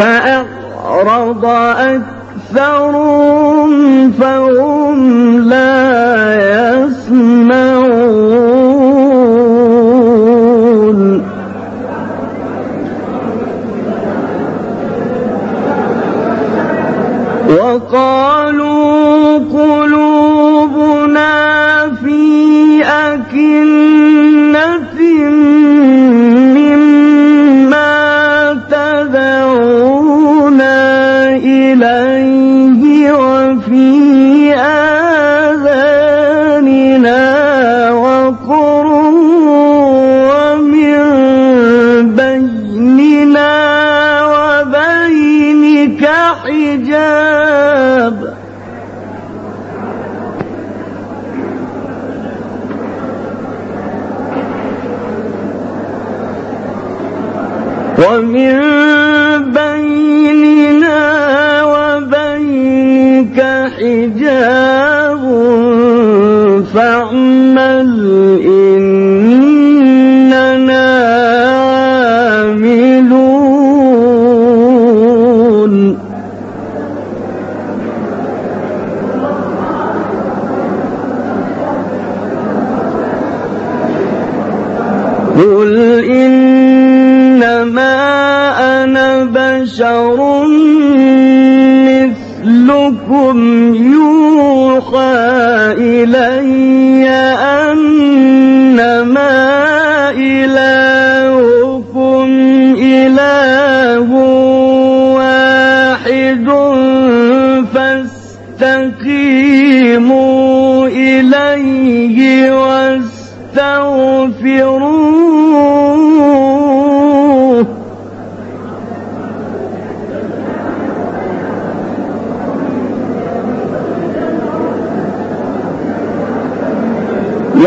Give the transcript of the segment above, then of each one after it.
فأعرض أكثرهم فهم لا قل إنما أنا بشر مثلكم يوحى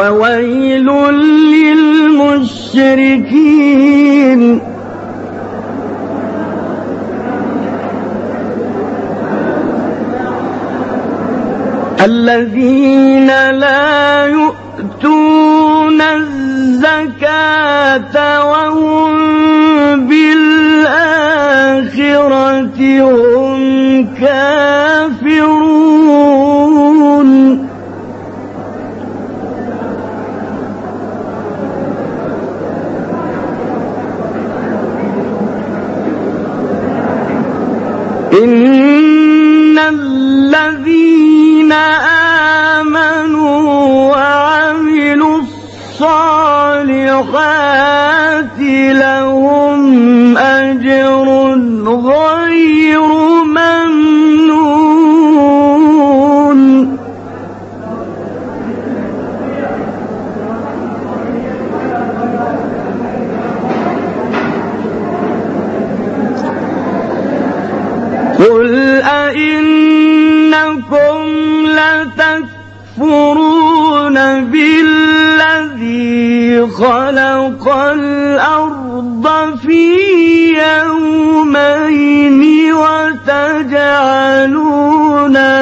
وويل للمشركين. الذين لا يؤتون الزكاة وهم بالآخرة هم كافرون. لهم أجر غير ممنون. قل أئنكم لتكفرون بالذي خلق الأرض وتجعلون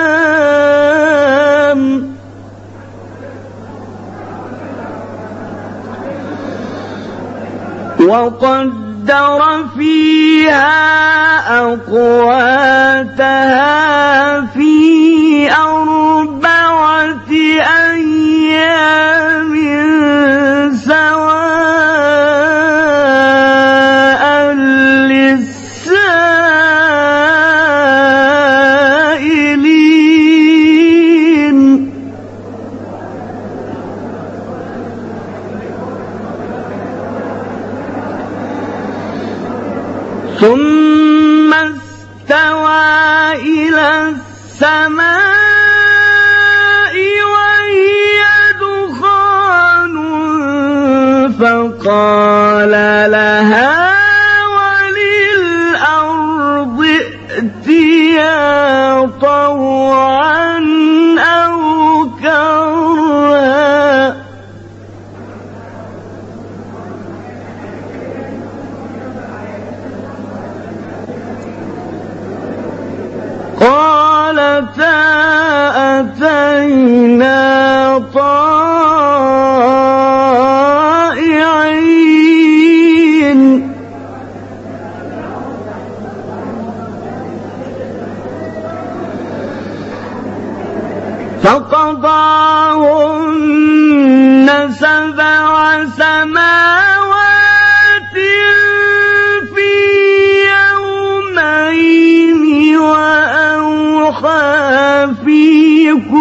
وقدر فيها أقواتها في أربعة أيام.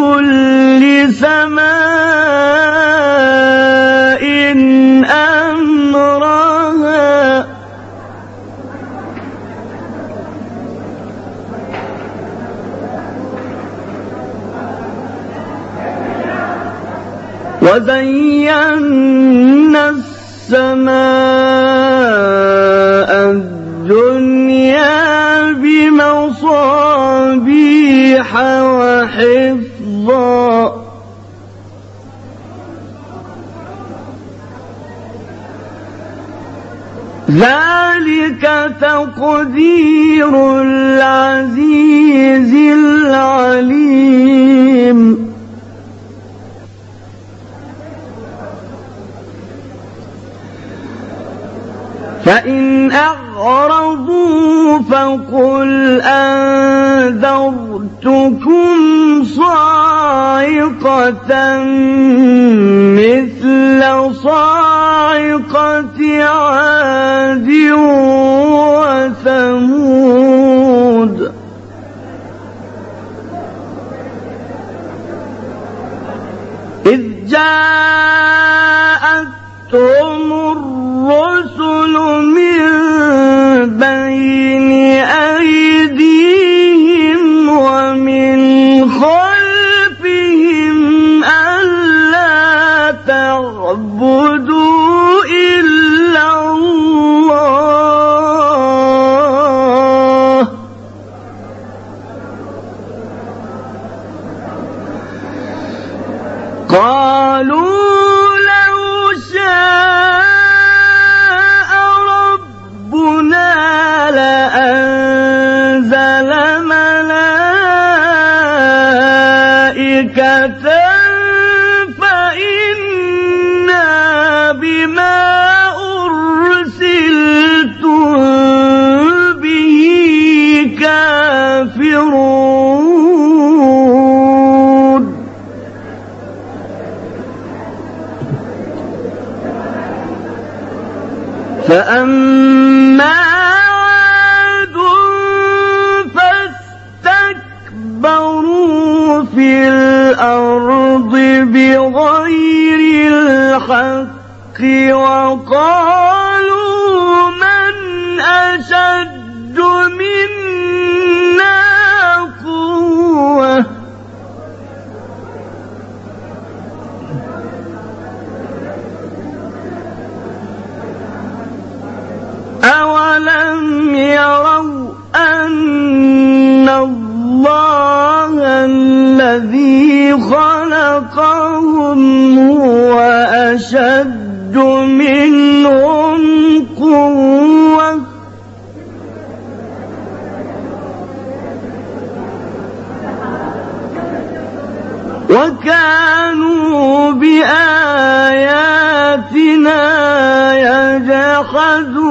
كل سماء أمرها. وزينا السماء الدنيا بمصابيح وحفظا ذلك تقدير العزيز العليم. فإن أعرضوا فقل أنذرتكم صاعقة مثل صاعقة عاد ملائكة بالحق وقالوا من أشد منا قوة. أولم يروا أن الله الذي خلقهم هو أشد منهم قوة. وكانوا بآياتنا يجحدون.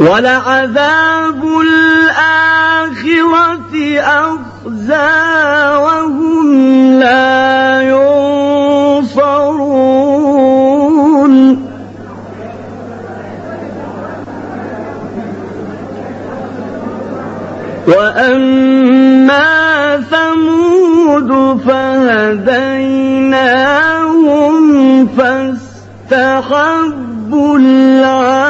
ولعذاب الآخرة أخزى وهم لا ينصرون. وأما ثمود فهديناهم فاستحبوا العمى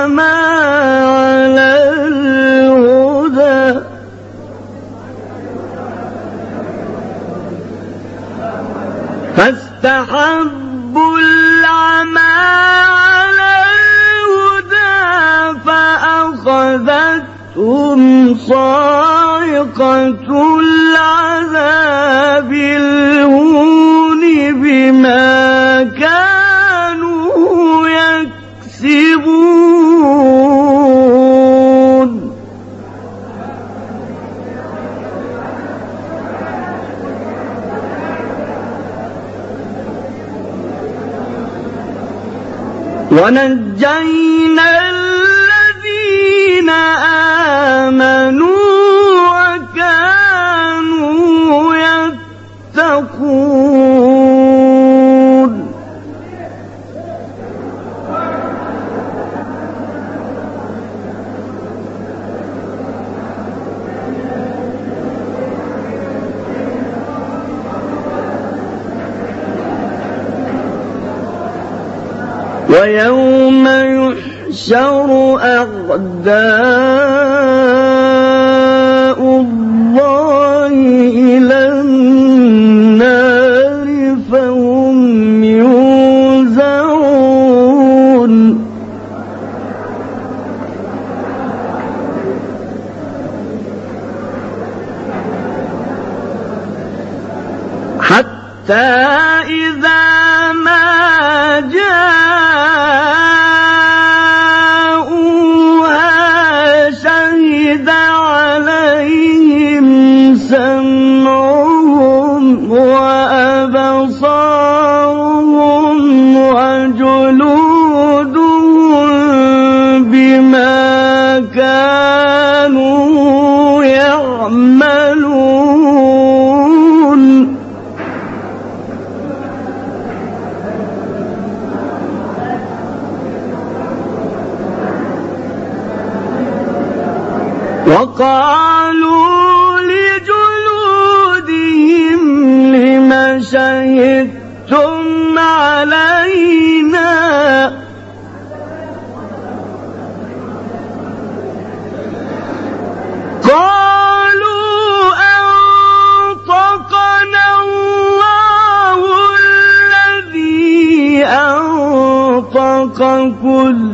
صاعقة العذاب الهون بما كانوا يكسبون. ونجينا أعداء الله إلى النار فهم يوزعون. حتى إذا ما جاءوها وقالوا لجلودهم لم شهدتم علينا؟ قالوا أنطقنا الله الذي أنطق كل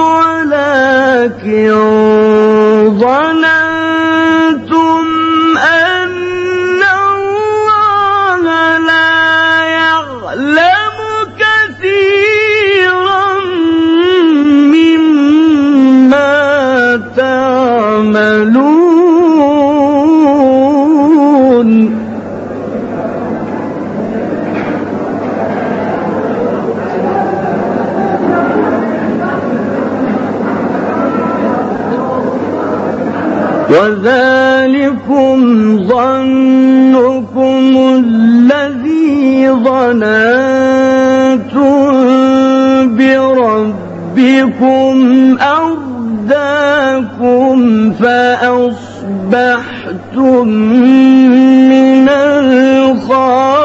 ولكن ظننتم وذلكم ظنكم الذي ظننتم بربكم أرداكم فأصبحتم من الخاسرين.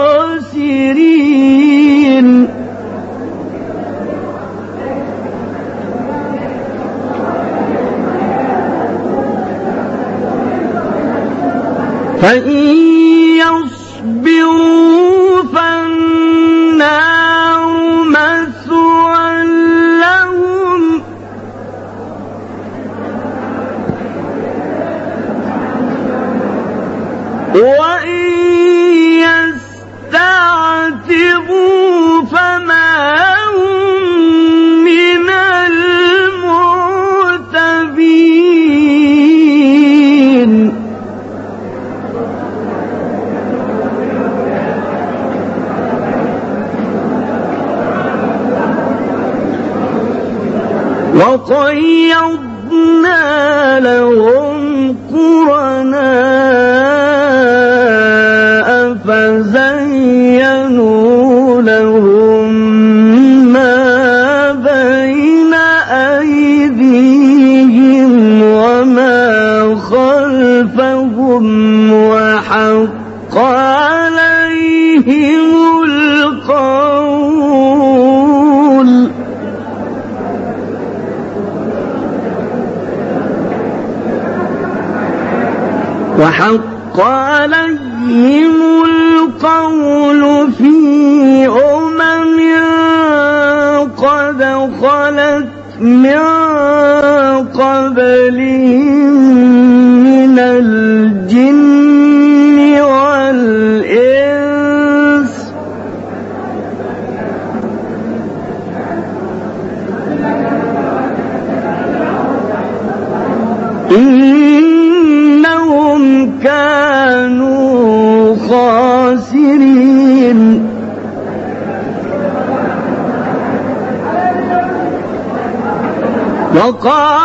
فإن يصبروا وقيضنا وحق عليهم القول في أمم قد خلت من قبلهم من الجن وقال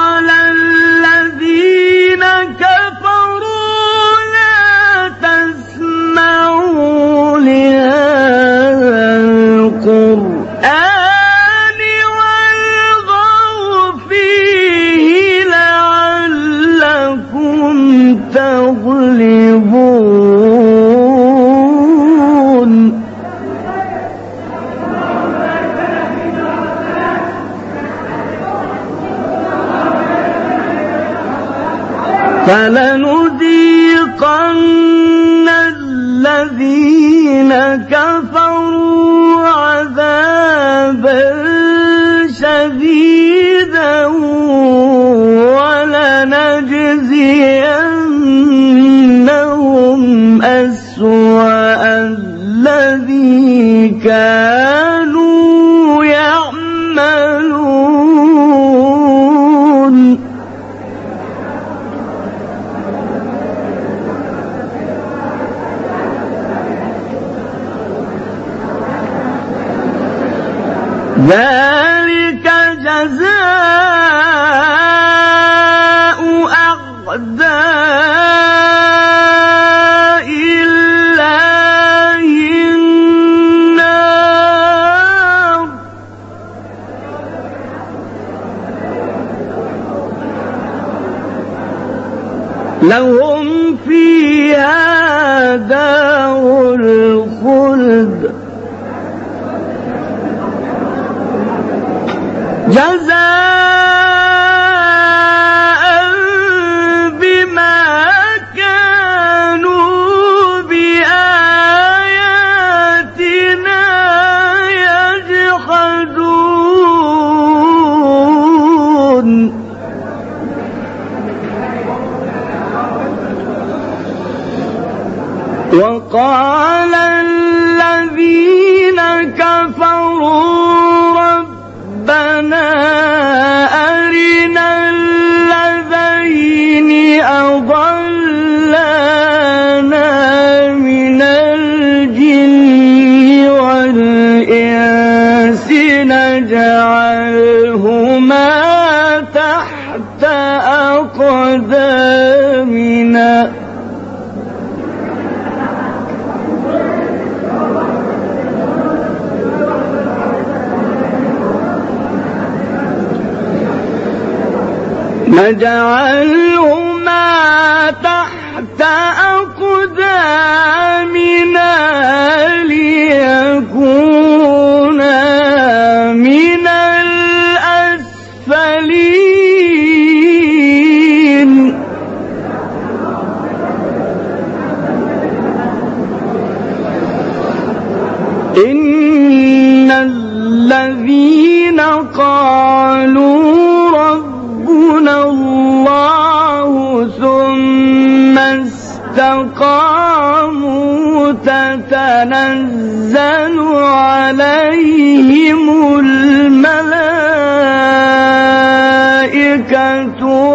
نجعلهما تحت أمر تنزل عليهم الملائكة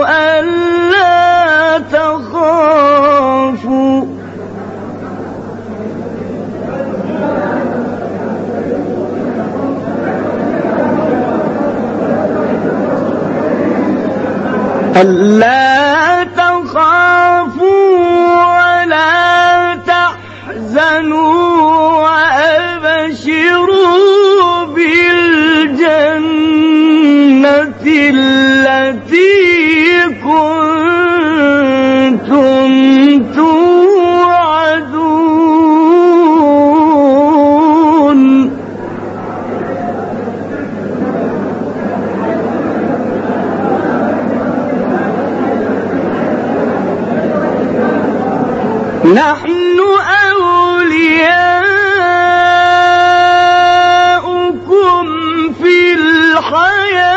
ألا تخافوا. ألا نحن أولياؤكم في الحياة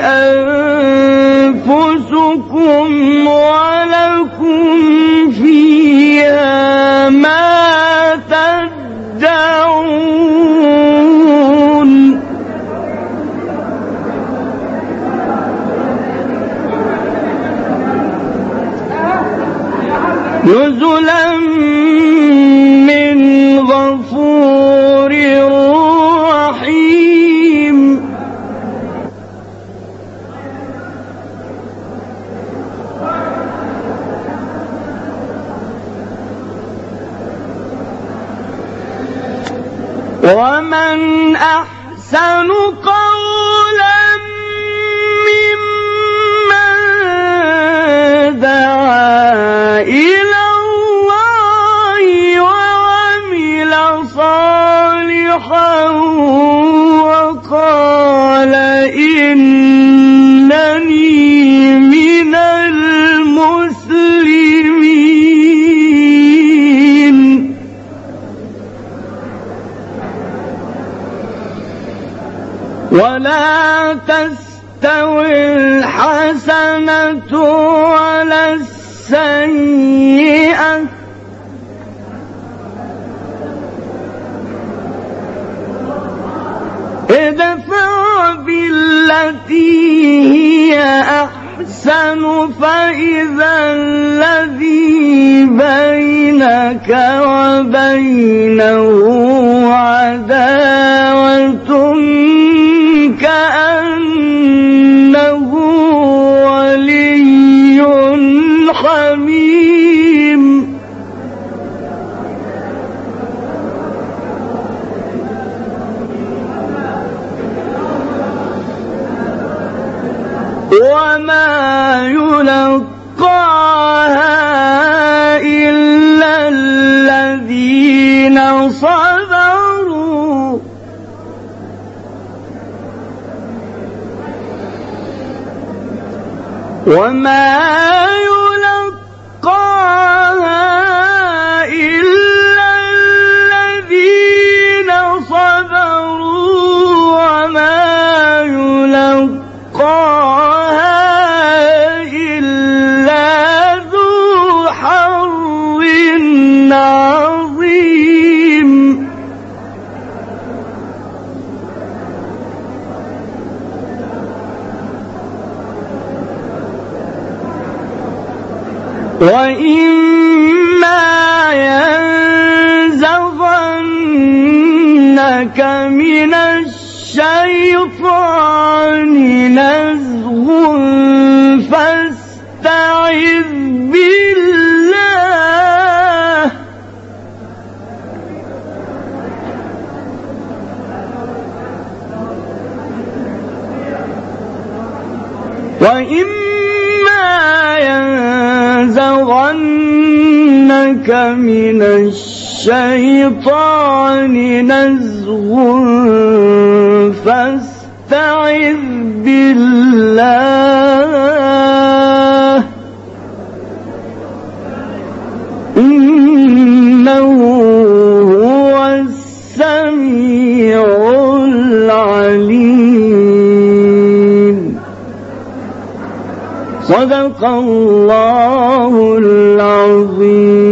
أن سيئة. ادفع بالتي هي أحسن فإذا الذي بينك وبينه عداوة. وما يلقاها إلا الذين صبروا. وما وإما ينزغنك من الشيطان نزغ الشيطان نزغ فاستعذ بالله. إنه هو السميع العليم. صدق الله العظيم.